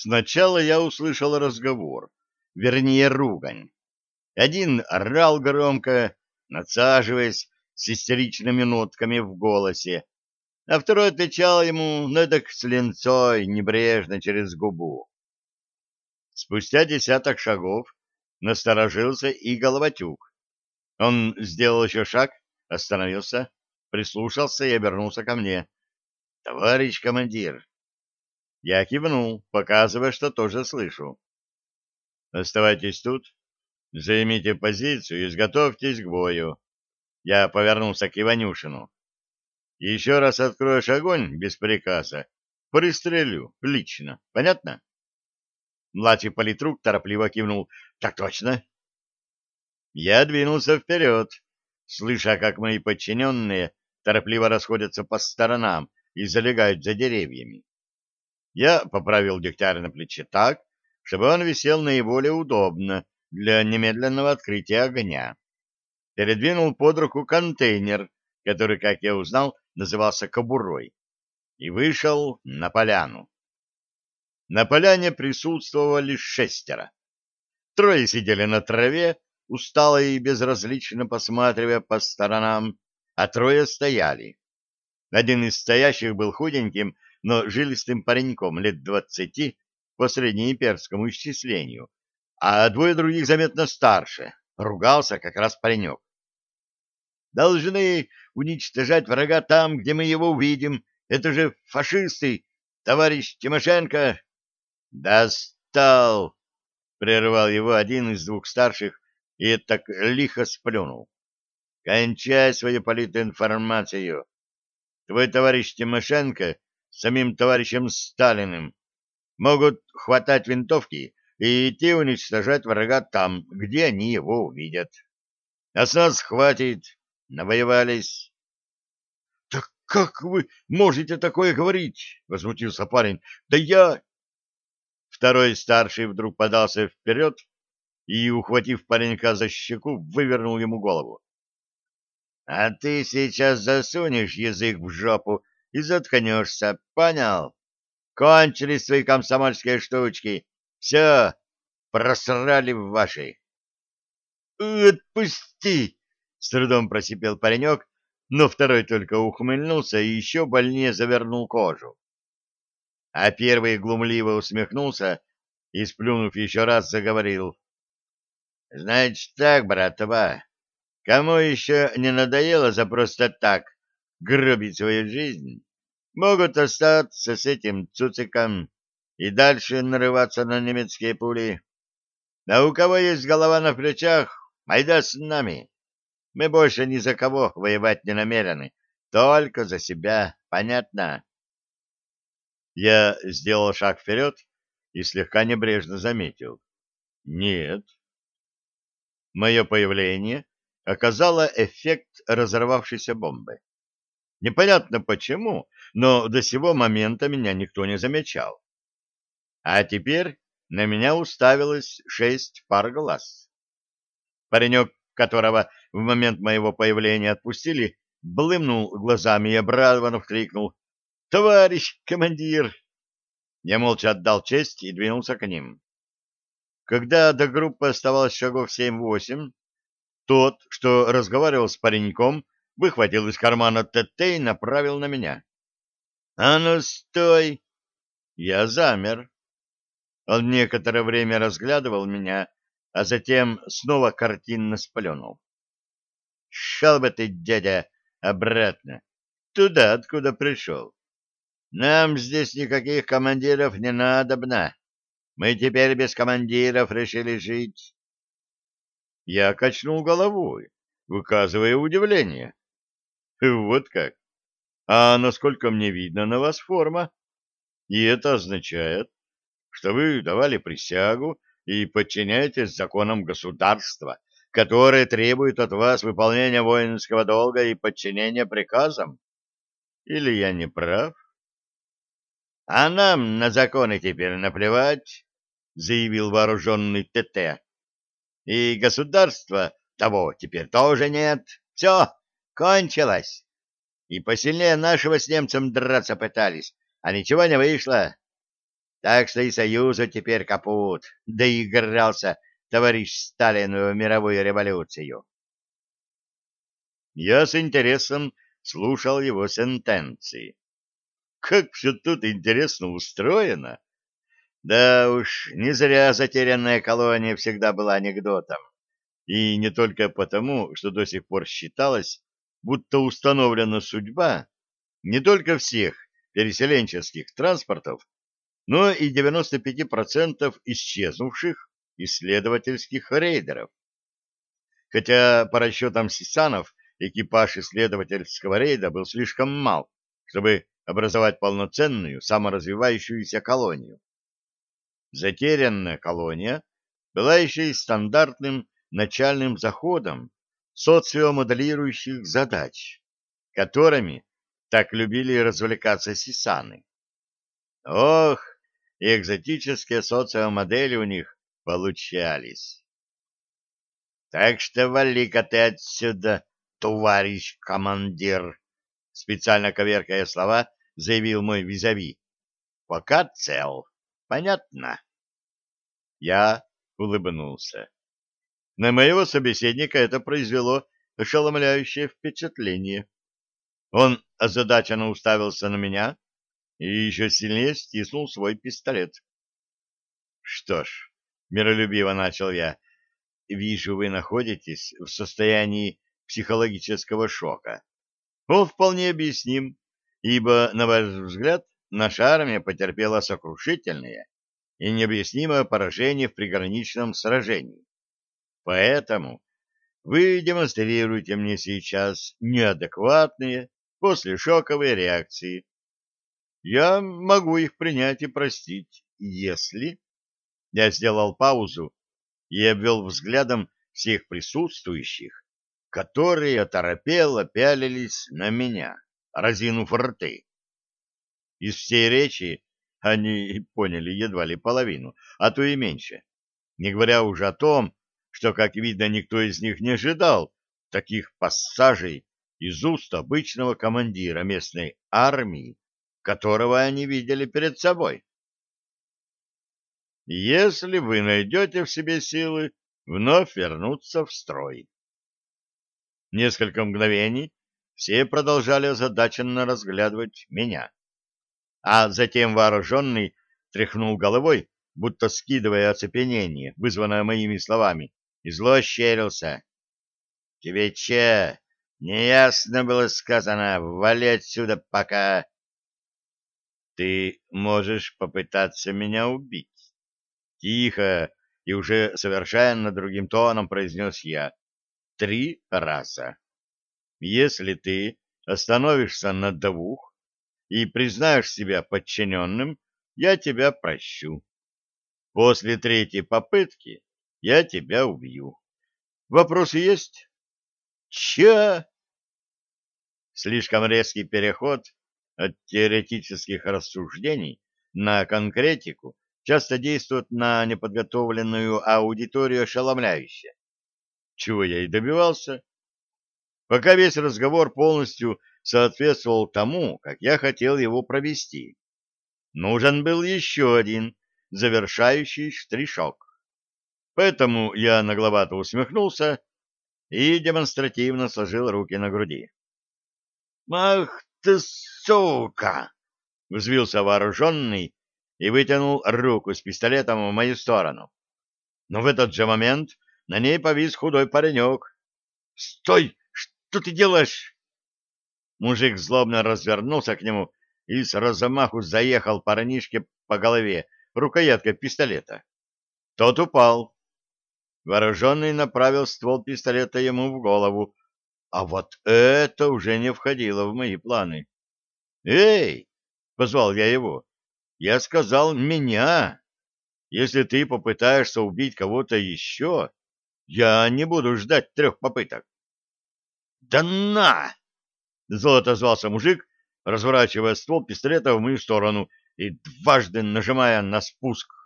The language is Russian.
Сначала я услышал разговор, вернее, ругань. Один орал громко, надсаживаясь с истеричными нотками в голосе, а второй отвечал ему, ну так с ленцой, небрежно через губу. Спустя десяток шагов насторожился и Головатюк. Он сделал еще шаг, остановился, прислушался и обернулся ко мне. — Товарищ командир, я кивнул, показывая, что тоже слышу. «Оставайтесь тут, займите позицию и изготовьтесь к бою». Я повернулся к Иванюшину. «Еще раз откроешь огонь без приказа, пристрелю лично. Понятно?» Младший политрук торопливо кивнул. «Так точно». Я двинулся вперед, слыша, как мои подчиненные торопливо расходятся по сторонам и залегают за деревьями. Я поправил дегтярь на плече так, чтобы он висел наиболее удобно для немедленного открытия огня. Передвинул под руку контейнер, который, как я узнал, назывался кобурой, и вышел на поляну. На поляне присутствовали шестеро. Трое сидели на траве, устало и безразлично посматривая по сторонам, а трое стояли. Один из стоящих был худеньким, но жилистым пареньком лет двадцати по среднеимперскому исчислению, а двое других заметно старше. Ругался как раз паренек. «Должны уничтожать врага там, где мы его увидим. Это же фашисты, товарищ Тимошенко!» «Достал!» — прервал его один из двух старших и так лихо сплюнул. «Кончай свою политинформацию. Твой товарищ Тимошенко самим товарищем Сталиным, могут хватать винтовки и идти уничтожать врага там, где они его увидят. А с нас хватит, навоевались. — Так как вы можете такое говорить? — возмутился парень. — Да я... Второй старший вдруг подался вперед и, ухватив паренька за щеку, вывернул ему голову. — А ты сейчас засунешь язык в жопу и заткнешься, понял? Кончились свои комсомольские штучки. Все, просрали в вашей. «Отпусти!» — с трудом просипел паренек, но второй только ухмыльнулся и еще больнее завернул кожу. А первый глумливо усмехнулся и, сплюнув еще раз, заговорил. «Значит так, братва, кому еще не надоело за просто так гробить свою жизнь, могут остаться с этим цуциком и дальше нарываться на немецкие пули. А у кого есть голова на плечах, айда с нами. Мы больше ни за кого воевать не намерены, только за себя, понятно? Я сделал шаг вперед и слегка небрежно заметил. Нет. Мое появление оказало эффект разорвавшейся бомбы. Непонятно почему, но до сего момента меня никто не замечал. А теперь на меня уставилось шесть пар глаз. Паренек, которого в момент моего появления отпустили, блымнул глазами и обрадованно вкрикнул «Товарищ командир!» Я молча отдал честь и двинулся к ним. Когда до группы оставалось шагов семь-восемь, тот, что разговаривал с пареньком, выхватил из кармана ТТ и направил на меня. «А ну, стой!» Я замер. Он некоторое время разглядывал меня, а затем снова картинно сплюнул. «Шел бы ты, дядя, обратно, туда, откуда пришел. Нам здесь никаких командиров не надобно. Мы теперь без командиров решили жить». Я качнул головой, выказывая удивление. Вот как. А насколько мне видно, на вас форма. И это означает, что вы давали присягу и подчиняетесь законам государства, которое требует от вас выполнения воинского долга и подчинения приказам. Или я не прав? А нам на законы теперь наплевать, заявил вооруженный ТТ. И государства того теперь тоже нет. Все, Кончилось. И посильнее нашего с немцем драться пытались, а ничего не вышло. Так что и Союзу теперь капут. Доигрался товарищ Сталин в мировую революцию. Я с интересом слушал его сентенции. Как все тут интересно устроено! Да уж, не зря затерянная колония всегда была анекдотом. И не только потому, что до сих пор считалось, будто установлена судьба не только всех переселенческих транспортов, но и 95% исчезнувших исследовательских рейдеров. Хотя по расчетам Сисанов экипаж исследовательского рейда был слишком мал, чтобы образовать полноценную саморазвивающуюся колонию. Затерянная колония была еще и стандартным начальным заходом социомоделирующих задач, которыми так любили развлекаться сисаны. Ох, и экзотические социомодели у них получались. Так что вали-ка ты отсюда, товарищ командир, специально коверкая слова, заявил мой визави. Пока цел. Понятно? Я улыбнулся. На моего собеседника это произвело ошеломляющее впечатление. Он озадаченно уставился на меня и еще сильнее стиснул свой пистолет. — Что ж, — миролюбиво начал я, — вижу, вы находитесь в состоянии психологического шока. Он вполне объясним, ибо, на ваш взгляд, наша армия потерпела сокрушительное и необъяснимое поражение в приграничном сражении. Поэтому вы демонстрируете мне сейчас неадекватные послешоковые реакции. Я могу их принять и простить, если... Я сделал паузу и обвел взглядом всех присутствующих, которые оторопело пялились на меня, разинув рты. Из всей речи они поняли едва ли половину, а то и меньше, не говоря уже о том, что, как видно, никто из них не ожидал таких пассажей из уст обычного командира местной армии, которого они видели перед собой. Если вы найдете в себе силы вновь вернуться в строй. Несколько мгновений все продолжали озадаченно разглядывать меня. А затем вооруженный тряхнул головой, будто скидывая оцепенение, вызванное моими словами, и зло ощерился. — Тебе че, неясно было сказано, вали отсюда пока... — Ты можешь попытаться меня убить. Тихо и уже совершенно другим тоном произнес я. Три раза. Если ты остановишься на двух и признаешь себя подчиненным, я тебя прощу. После третьей попытки я тебя убью. Вопросы есть? Че? Слишком резкий переход от теоретических рассуждений на конкретику часто действует на неподготовленную аудиторию ошеломляюще. Чего я и добивался. Пока весь разговор полностью соответствовал тому, как я хотел его провести. Нужен был еще один завершающий штришок. Поэтому я нагловато усмехнулся и демонстративно сложил руки на груди. «Ах ты, сука!» — взвился вооруженный и вытянул руку с пистолетом в мою сторону. Но в этот же момент на ней повис худой паренек. «Стой! Что ты делаешь?» Мужик злобно развернулся к нему и с размаху заехал парнишке по голове рукояткой пистолета. Тот упал, Вооруженный направил ствол пистолета ему в голову, а вот это уже не входило в мои планы. «Эй!» — позвал я его. «Я сказал меня. Если ты попытаешься убить кого-то еще, я не буду ждать трех попыток». «Да на!» — зло отозвался мужик, разворачивая ствол пистолета в мою сторону и дважды нажимая на спуск